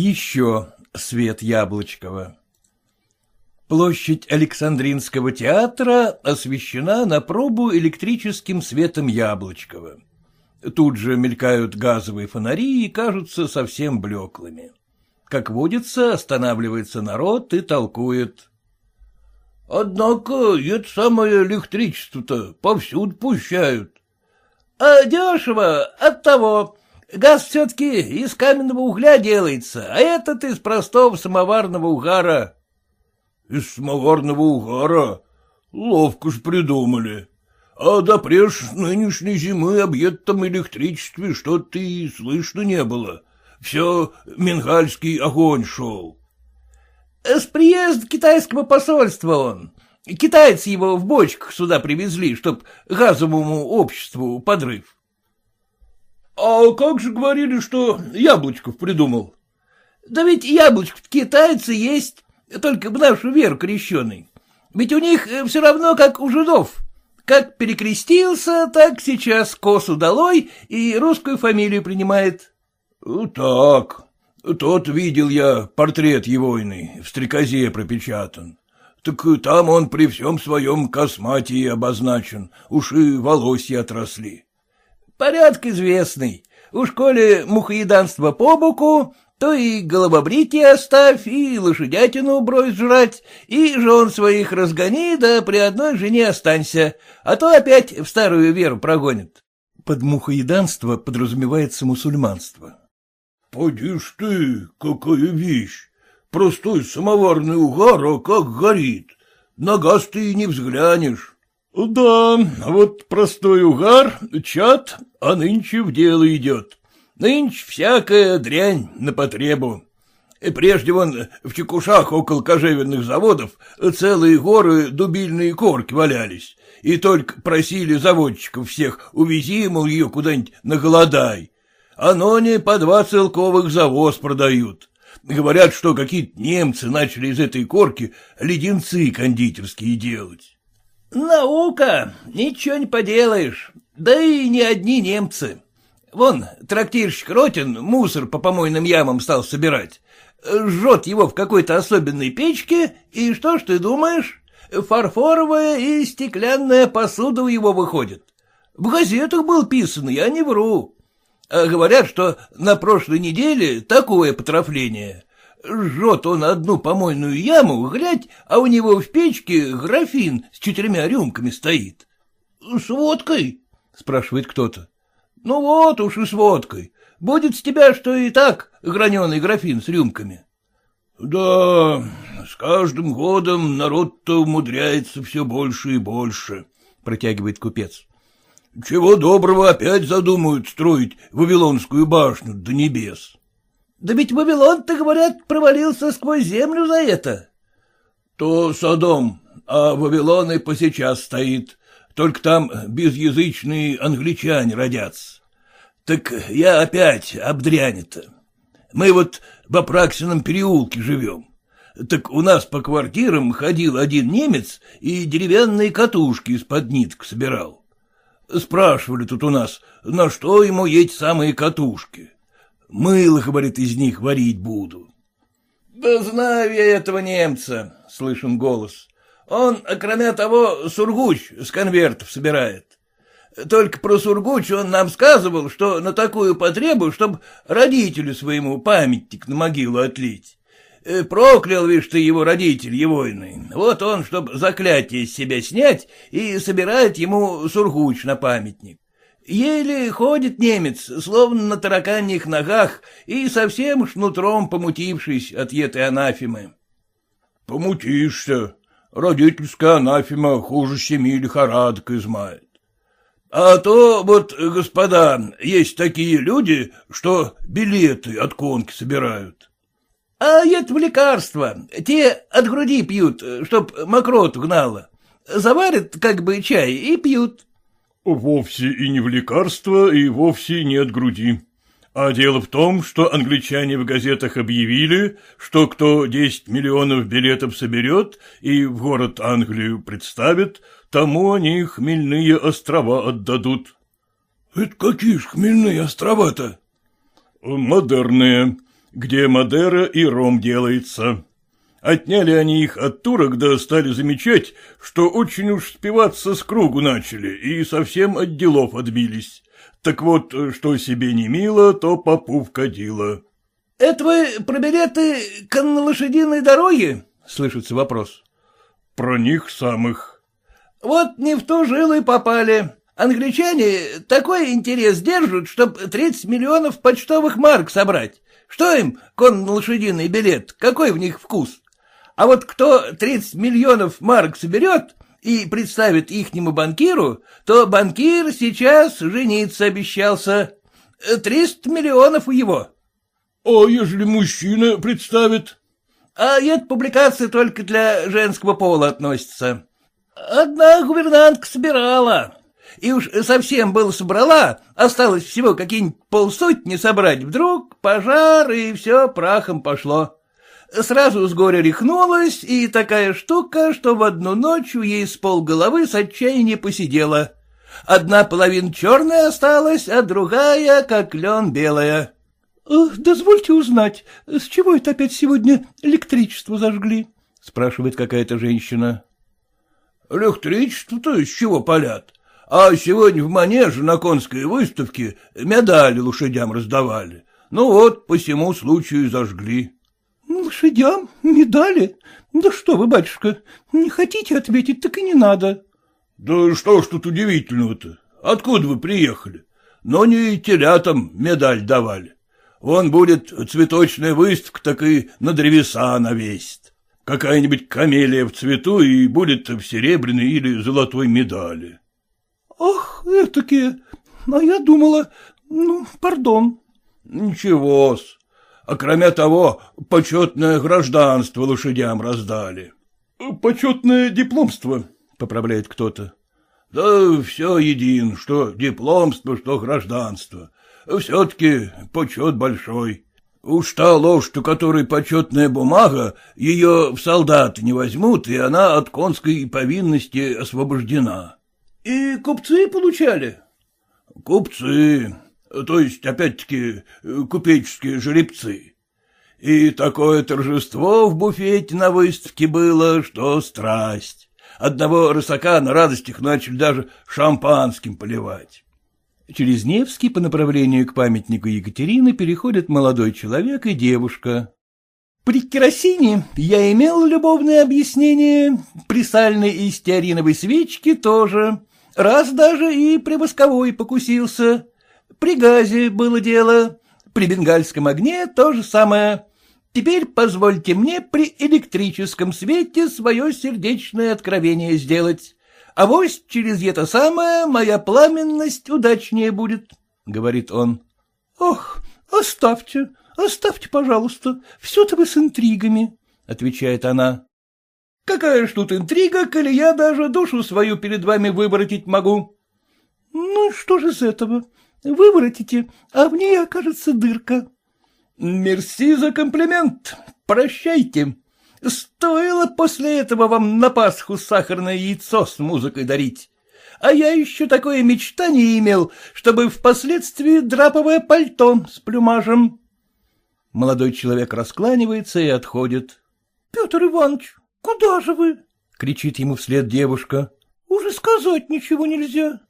Еще свет Яблочкова. Площадь Александринского театра освещена на пробу электрическим светом Яблочкова. Тут же мелькают газовые фонари и кажутся совсем блеклыми. Как водится, останавливается народ и толкует. — Однако это самое электричество-то повсюду пущают. — А дешево от того. Газ все-таки из каменного угля делается, а этот из простого самоварного угара. — Из самоварного угара? Ловко ж придумали. А допреж нынешней зимы об этом электричестве что-то и слышно не было. Все мингальский огонь шел. — С приезда китайского посольства он. Китайцы его в бочках сюда привезли, чтоб газовому обществу подрыв. — А как же говорили, что Яблочков придумал? — Да ведь Яблочков китайцы есть, только в нашу веру крещеный. Ведь у них э, все равно, как у жидов. Как перекрестился, так сейчас косу долой и русскую фамилию принимает. — Так, тот видел я портрет егойный, в стрекозе пропечатан. Так там он при всем своем косматии обозначен, уж и волосья отросли. — Порядок известный. У школе мухоеданство по боку, то и головобритие оставь, и лошадятину брось жрать, и жен своих разгони, да при одной жене останься, а то опять в старую веру прогонят. Под мухоеданство подразумевается мусульманство. — Поди ж ты, какая вещь! Простой самоварный угар, а как горит. На газ ты и не взглянешь. — Да, вот простой угар, чат, а нынче в дело идет. Нынче всякая дрянь на потребу. И прежде вон в Чекушах около кожевенных заводов целые горы дубильные корки валялись, и только просили заводчиков всех, увези, мол, ее куда-нибудь на голодай. А ноне по два целковых завоз продают. Говорят, что какие-то немцы начали из этой корки леденцы кондитерские делать. — Наука, ничего не поделаешь, да и не одни немцы. Вон, трактирщик Ротин мусор по помойным ямам стал собирать. Жжет его в какой-то особенной печке, и что ж ты думаешь? Фарфоровая и стеклянная посуда у его выходит. В газетах был писан, я не вру. А говорят, что на прошлой неделе такое потрафление. Жжет он одну помойную яму, глядь, а у него в печке графин с четырьмя рюмками стоит. — С водкой? — спрашивает кто-то. Ну вот уж и с водкой. Будет с тебя, что и так граненый графин с рюмками. — Да, с каждым годом народ-то умудряется все больше и больше, — протягивает купец. — Чего доброго опять задумают строить Вавилонскую башню до небес. — Да ведь Вавилон-то, говорят, провалился сквозь землю за это. — То Содом, а Вавилон и посейчас стоит. Только там безязычные англичане родятся. Так я опять обдрянета. Мы вот в Апраксином переулке живем. Так у нас по квартирам ходил один немец и деревянные катушки из-под ниток собирал. Спрашивали тут у нас, на что ему эти самые катушки. Мыло, говорит, из них варить буду. — Да знаю я этого немца, — слышен голос. Он, кроме того, сургуч с конвертов собирает. Только про сургуч он нам сказывал, что на такую потребу, чтобы родителю своему памятник на могилу отлить. Э, проклял, видишь ты, его родитель, егойный. Вот он, чтоб заклятие с себя снять, и собирает ему сургуч на памятник. Еле ходит немец, словно на тараканьих ногах, и совсем шнутром помутившись от этой анафемы. — Помутишься, Родительская анафема хуже семи лихорадок измает. А то вот, господа, есть такие люди, что билеты от конки собирают. — А это в лекарства. Те от груди пьют, чтоб мокроту гнало. Заварят как бы чай и пьют. — Вовсе и не в лекарства, и вовсе не от груди. А дело в том, что англичане в газетах объявили, что кто 10 миллионов билетов соберет и в город Англию представит, тому они хмельные острова отдадут. — Это какие ж хмельные острова-то? — Модерные. где Мадера и ром делается. Отняли они их от турок, да стали замечать, что очень уж спиваться с кругу начали и совсем от делов отбились. Так вот, что себе не мило, то попу вкадило. — Это вы про билеты к лошадиной дороге? — слышится вопрос. — Про них самых. — Вот не в ту жилу и попали. Англичане такой интерес держат, чтоб 30 миллионов почтовых марок собрать. Что им конно-лошадиный билет, какой в них вкус? А вот кто 30 миллионов марок соберет и представит ихнему банкиру, то банкир сейчас жениться обещался. 300 миллионов у его. — А ежели мужчина представит? — А эта публикация только для женского пола относится. Одна гувернантка собирала. И уж совсем было собрала, осталось всего какие-нибудь полсотни собрать, вдруг пожар, и все прахом пошло. Сразу с горя рехнулась, и такая штука, что в одну ночь у ей с полголовы с отчаяния посидела. Одна половина черная осталась, а другая, как лен, белая. — Дозвольте узнать, с чего это опять сегодня электричество зажгли? — спрашивает какая-то женщина. — Электричество-то с чего палят? А сегодня в манеже на конской выставке медали лошадям раздавали. Ну вот, по всему случаю зажгли. Лошадям? Медали? Да что вы, батюшка, не хотите ответить, так и не надо. Да что ж тут удивительного-то? Откуда вы приехали? Но не телятам медаль давали. Вон будет цветочная выставка, так и на древеса навесит. Какая-нибудь камелия в цвету и будет в серебряной или золотой медали. — Ах, этакие, а я думала, ну, пардон. — Ничего-с, а кроме того, почетное гражданство лошадям раздали. — Почетное дипломство, — поправляет кто-то. — Да все един, что дипломство, что гражданство. Все-таки почет большой. Уж та лошадь, у которой почетная бумага, ее в солдаты не возьмут, и она от конской повинности освобождена. — И купцы получали? — Купцы, то есть, опять-таки, купеческие жеребцы. И такое торжество в буфете на выставке было, что страсть. Одного рысака на радостях начали даже шампанским поливать. Через Невский по направлению к памятнику Екатерины переходят молодой человек и девушка. При керосине я имел любовное объяснение, при сальной и стеариновой свечке тоже, раз даже и при восковой покусился. При газе было дело, при бенгальском огне то же самое. Теперь позвольте мне при электрическом свете свое сердечное откровение сделать. А вось через это самое моя пламенность удачнее будет, — говорит он. — Ох, оставьте, оставьте, пожалуйста, все-то вы с интригами, — отвечает она. — Какая ж тут интрига, коли я даже душу свою перед вами выворотить могу? — Ну, что же с этого? Выворотите, а в ней окажется дырка. — Мерси за комплимент. Прощайте. Стоило после этого вам на Пасху сахарное яйцо с музыкой дарить. А я еще такое мечтание имел, чтобы впоследствии драповое пальто с плюмажем. Молодой человек раскланивается и отходит. — Петр Иванович, куда же вы? — кричит ему вслед девушка. — Уже сказать ничего нельзя.